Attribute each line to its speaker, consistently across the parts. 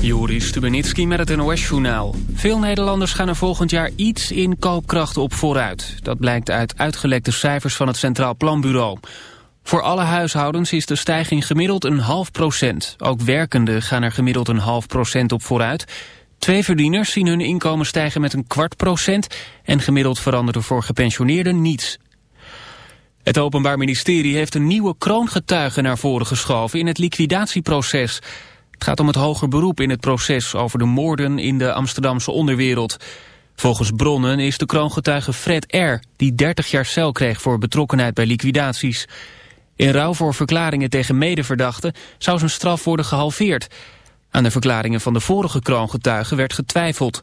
Speaker 1: Joris Stubenitski met het NOS-journaal. Veel Nederlanders gaan er volgend jaar iets in koopkracht op vooruit. Dat blijkt uit uitgelekte cijfers van het Centraal Planbureau. Voor alle huishoudens is de stijging gemiddeld een half procent. Ook werkenden gaan er gemiddeld een half procent op vooruit. Twee verdieners zien hun inkomen stijgen met een kwart procent... en gemiddeld verandert er voor gepensioneerden niets. Het Openbaar Ministerie heeft een nieuwe kroongetuige naar voren geschoven... in het liquidatieproces... Het gaat om het hoger beroep in het proces over de moorden in de Amsterdamse onderwereld. Volgens bronnen is de kroongetuige Fred R., die 30 jaar cel kreeg voor betrokkenheid bij liquidaties. In ruil voor verklaringen tegen medeverdachten zou zijn straf worden gehalveerd. Aan de verklaringen van de vorige kroongetuige werd getwijfeld.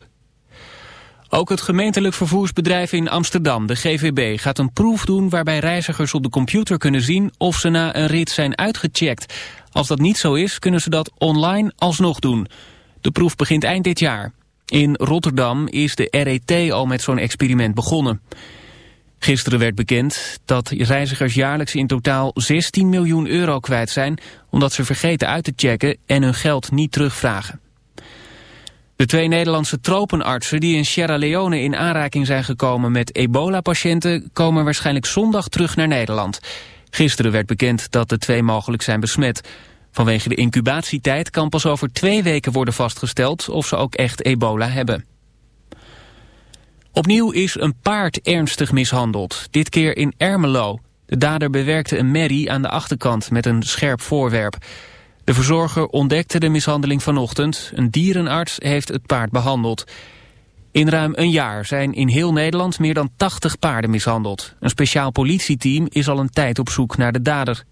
Speaker 1: Ook het gemeentelijk vervoersbedrijf in Amsterdam, de GVB, gaat een proef doen waarbij reizigers op de computer kunnen zien of ze na een rit zijn uitgecheckt. Als dat niet zo is, kunnen ze dat online alsnog doen. De proef begint eind dit jaar. In Rotterdam is de RET al met zo'n experiment begonnen. Gisteren werd bekend dat reizigers jaarlijks in totaal 16 miljoen euro kwijt zijn... omdat ze vergeten uit te checken en hun geld niet terugvragen. De twee Nederlandse tropenartsen die in Sierra Leone in aanraking zijn gekomen met ebola-patiënten... komen waarschijnlijk zondag terug naar Nederland. Gisteren werd bekend dat de twee mogelijk zijn besmet. Vanwege de incubatietijd kan pas over twee weken worden vastgesteld of ze ook echt ebola hebben. Opnieuw is een paard ernstig mishandeld, dit keer in Ermelo. De dader bewerkte een merrie aan de achterkant met een scherp voorwerp. De verzorger ontdekte de mishandeling vanochtend. Een dierenarts heeft het paard behandeld. In ruim een jaar zijn in heel Nederland meer dan 80 paarden mishandeld. Een speciaal politieteam is al een tijd op zoek naar de dader.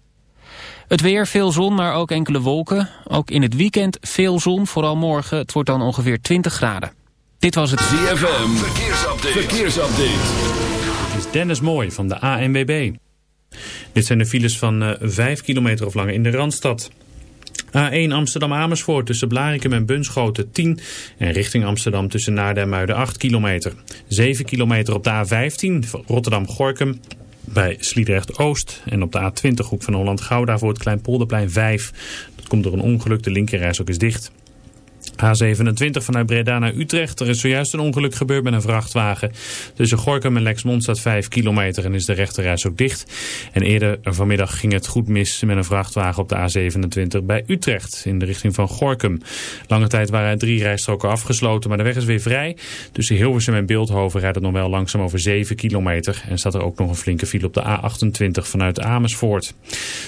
Speaker 1: Het weer, veel zon, maar ook enkele wolken. Ook in het weekend veel zon, vooral morgen. Het wordt dan ongeveer 20 graden. Dit was het
Speaker 2: ZFM. Verkeersupdate. Verkeersupdate.
Speaker 3: Dit is Dennis Mooi van de ANWB. Dit zijn de files van uh, eh, 5 kilometer of langer in de Randstad. A1 Amsterdam-Amersfoort tussen Blarikum en Bunschoten 10 en richting Amsterdam tussen Naarden en Muiden 8 kilometer. 7 kilometer op de A15 Rotterdam-Gorkum bij Sliedrecht-Oost en op de A20 hoek van Holland-Gouda voor het Kleinpolderplein 5. Dat komt door een ongeluk, de linkerreis ook is dicht. A27 vanuit Breda naar Utrecht. Er is zojuist een ongeluk gebeurd met een vrachtwagen. Tussen Gorkum en Lexmond staat 5 kilometer en is de rechterreis ook dicht. En eerder vanmiddag ging het goed mis met een vrachtwagen op de A27 bij Utrecht in de richting van Gorkum. Lange tijd waren er drie rijstroken afgesloten, maar de weg is weer vrij. Tussen Hilversum en Beeldhoven rijdt het nog wel langzaam over 7 kilometer. En staat er ook nog een flinke file op de A28 vanuit Amersfoort.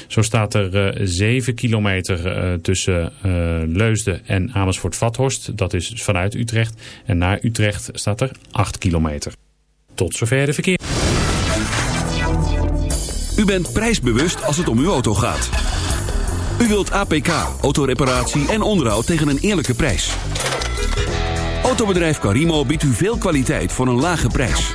Speaker 3: Zo staat er 7 eh, kilometer uh, tussen uh, Leusden en Amersfoort Vathorst. Dat is vanuit Utrecht. En naar Utrecht staat er 8 kilometer. Tot zover de verkeer.
Speaker 2: U bent prijsbewust als het om uw auto gaat. U wilt APK, autoreparatie en onderhoud tegen een eerlijke prijs. Autobedrijf Carimo biedt u veel kwaliteit voor een lage prijs.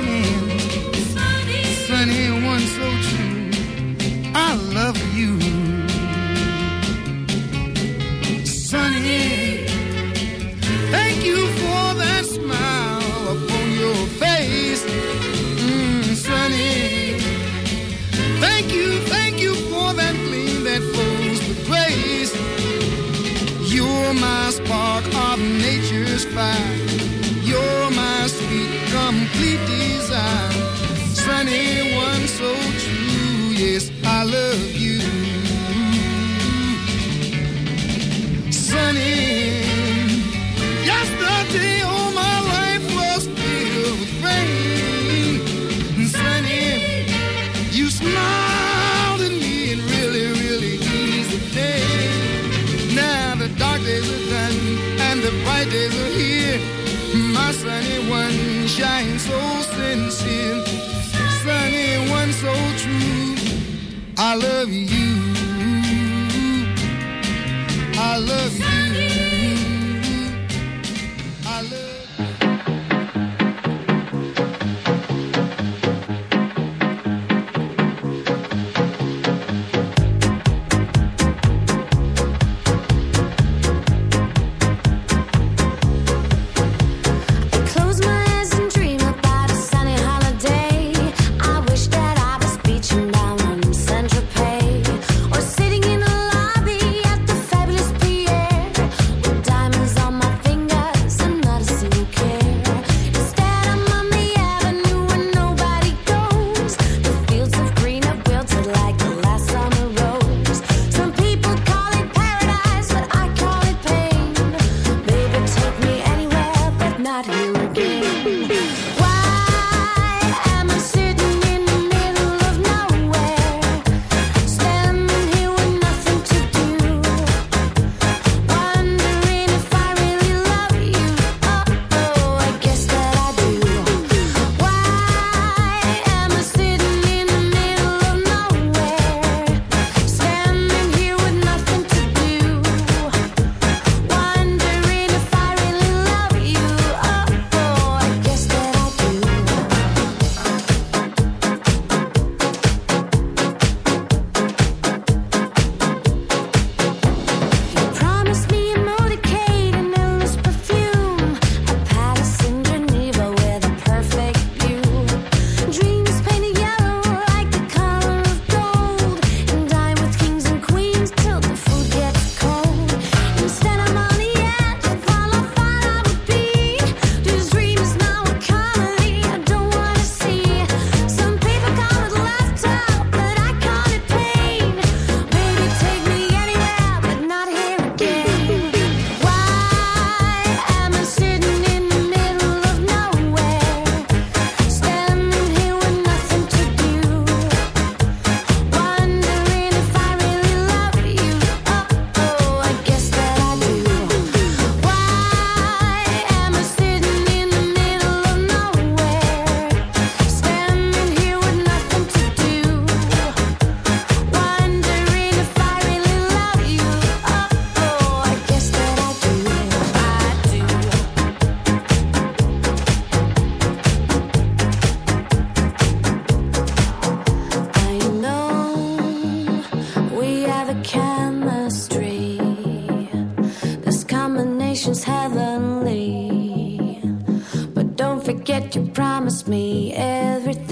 Speaker 4: love you.
Speaker 5: forget you promised me everything.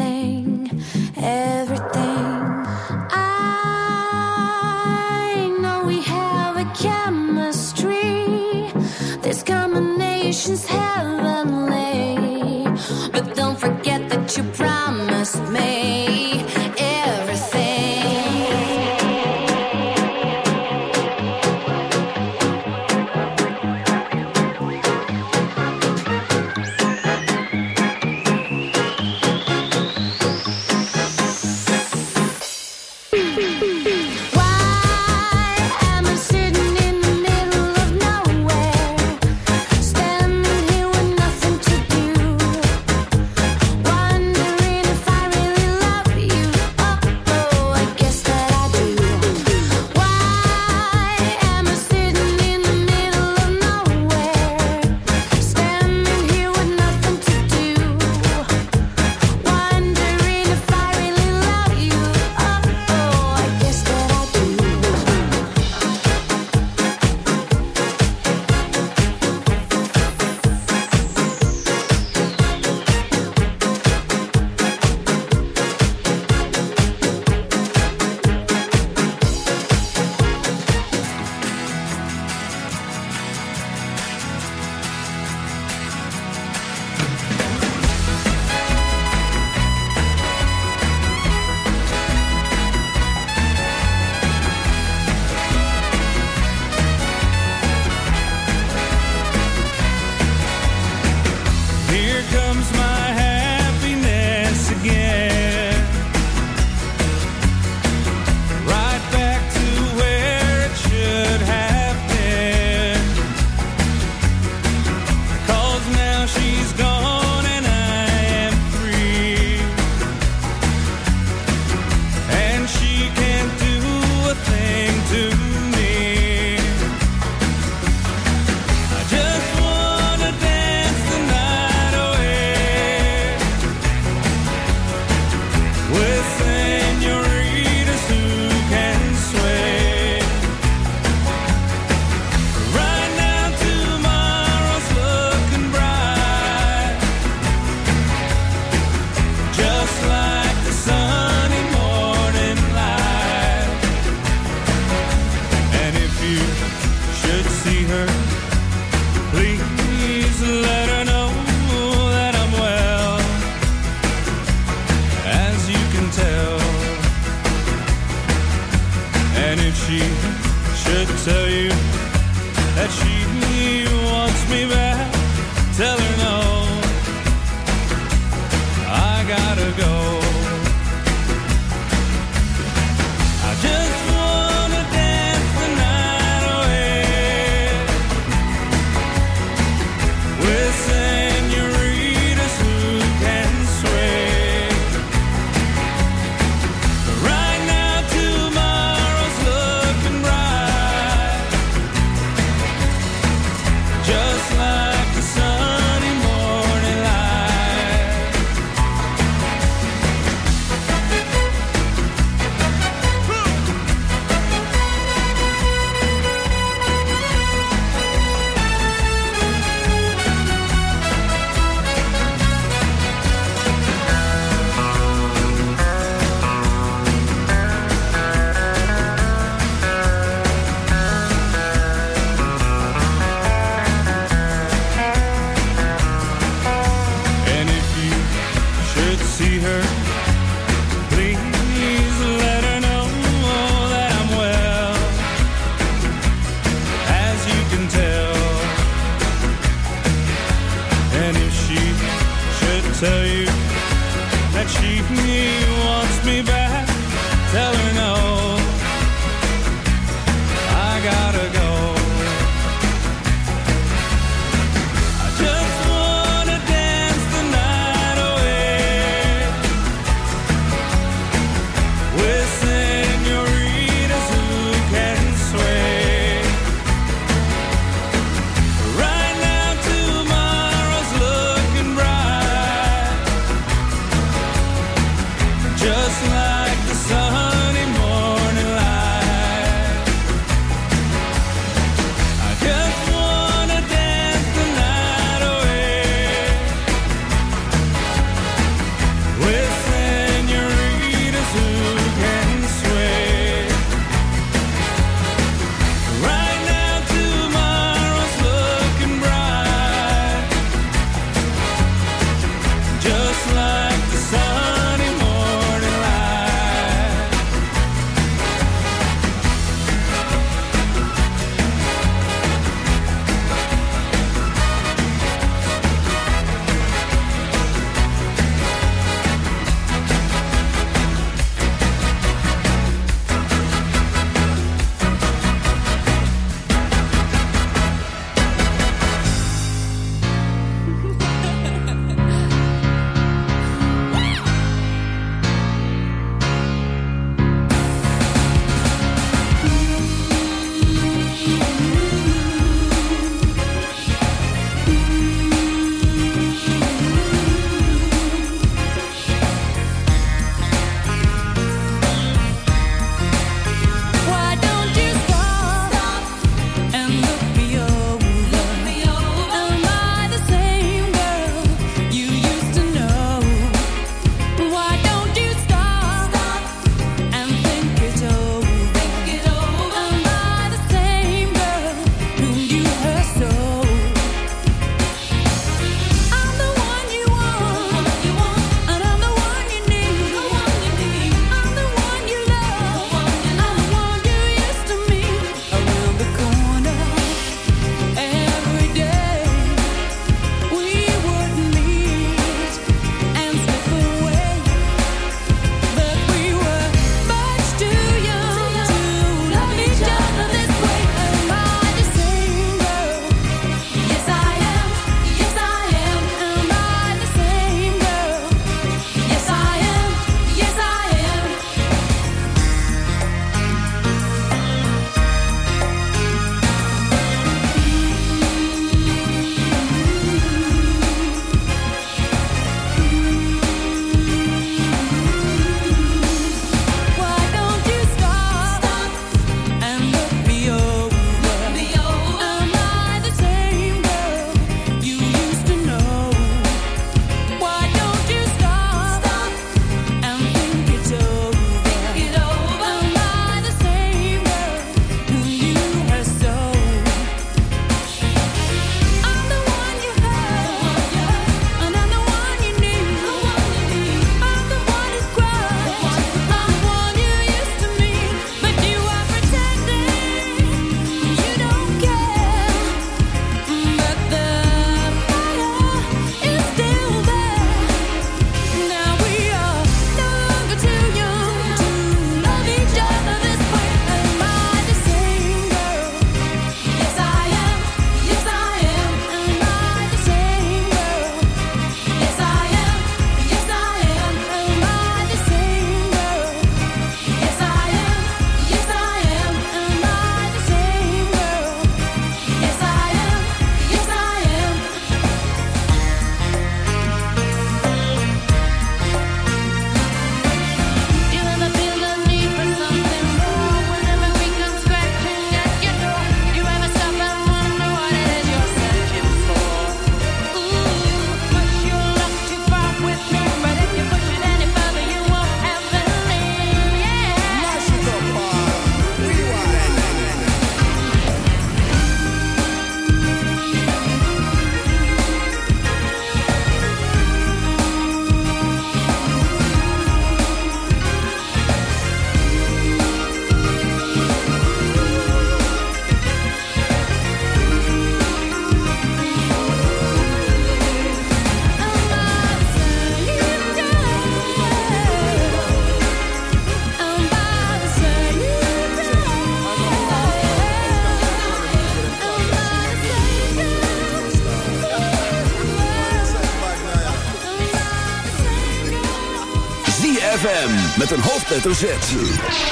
Speaker 6: Met een hoofdletter Z.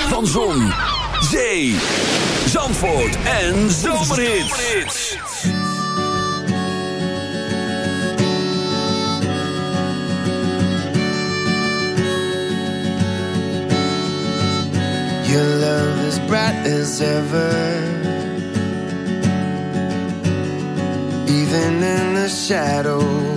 Speaker 6: Van Zon, Zee, Zandvoort en Zomerhits.
Speaker 7: Your love is bright as ever. Even in the shadows.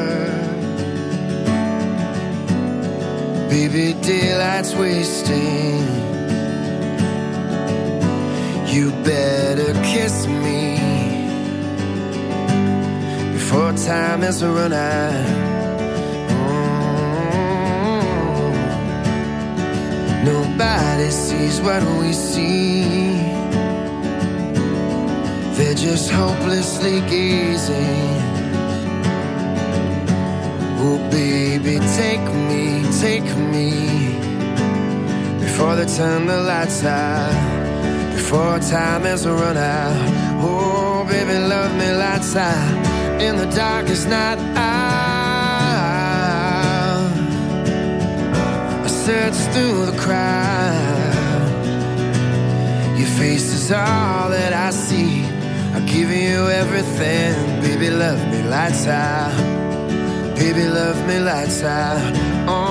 Speaker 7: Baby, daylight's wasting. You better kiss me before time has run out. Mm-hmm. Nobody sees what we see. They're just hopelessly gazing. Oh, baby, take me, take me. Before they turn the lights out. Before time has run out. Oh, baby, love me lights out. In the darkest night. Out. I search through the crowd. Your face is all that I see. I'll give you everything. Baby, love me lights out. Baby, love me lights out. Oh,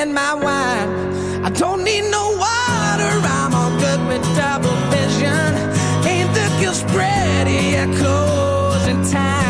Speaker 8: in my
Speaker 9: wine. I don't need no water, I'm all good with double vision. Ain't the guilt spread, it echoes in time.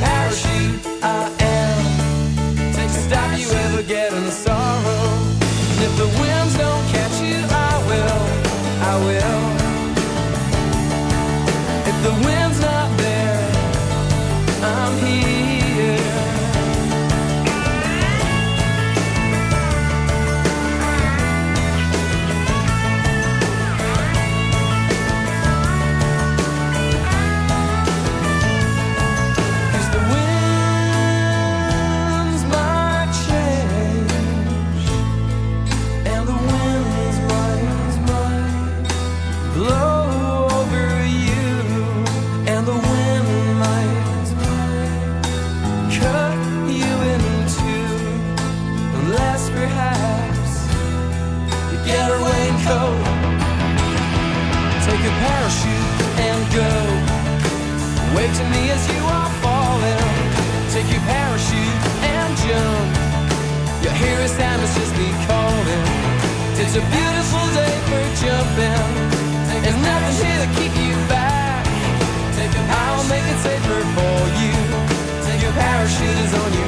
Speaker 9: parachute. Uh, a beautiful day for jumping. There's nothing here to keep you back. I'll make it safer for you. Your parachute is on you.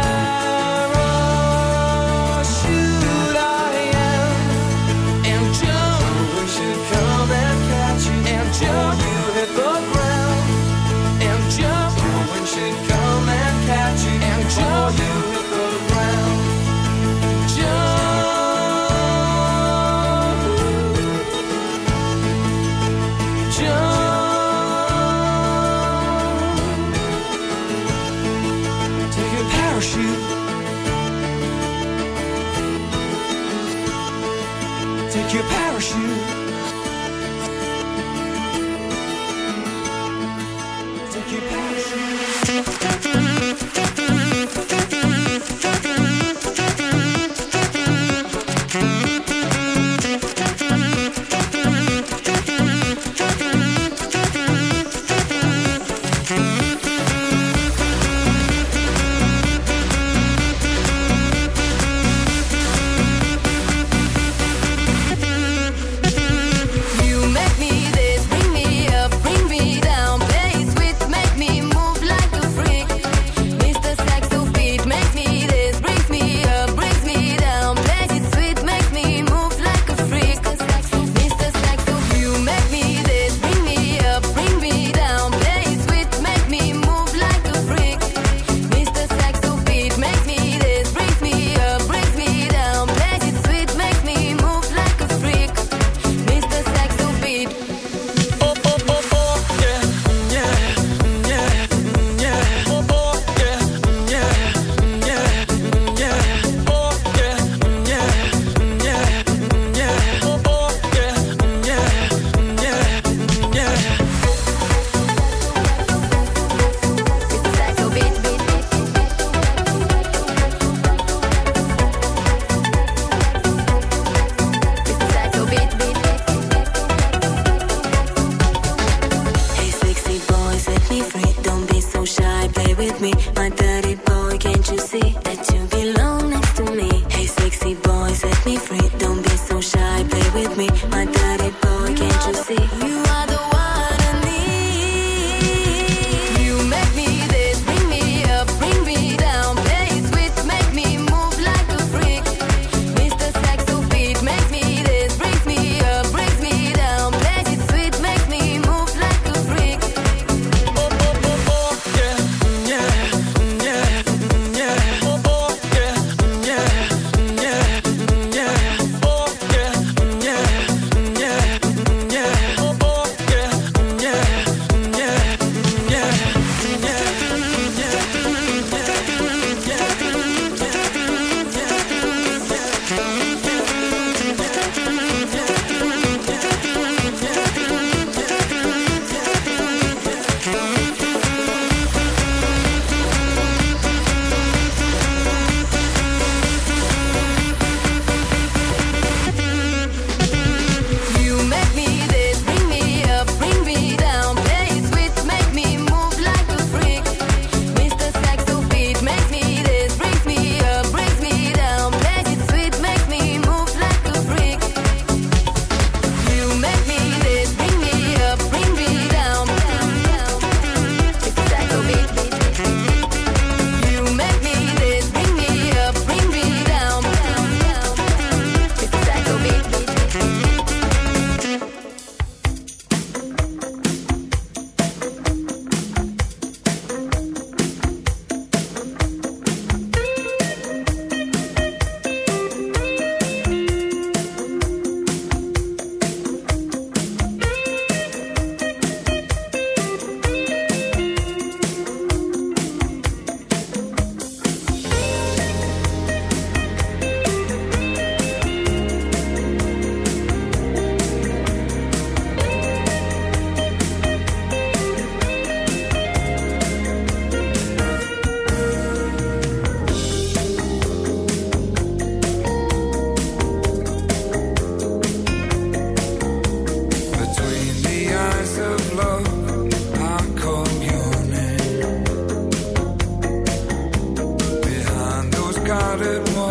Speaker 5: started one.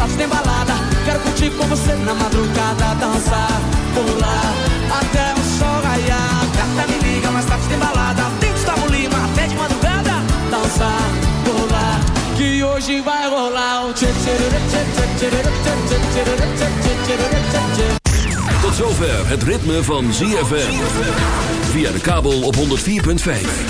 Speaker 10: tarde tem balada. Quero curtir com você na madrugada, dançar, pular até o sol raiar. Gata me liga, mas tarde tem balada. Tem Gustavo Lima até de madrugada, dançar, pular. Que hoje vai rolar o
Speaker 2: Tot zover het ritme van ZFM. Via de kabel op 104.5.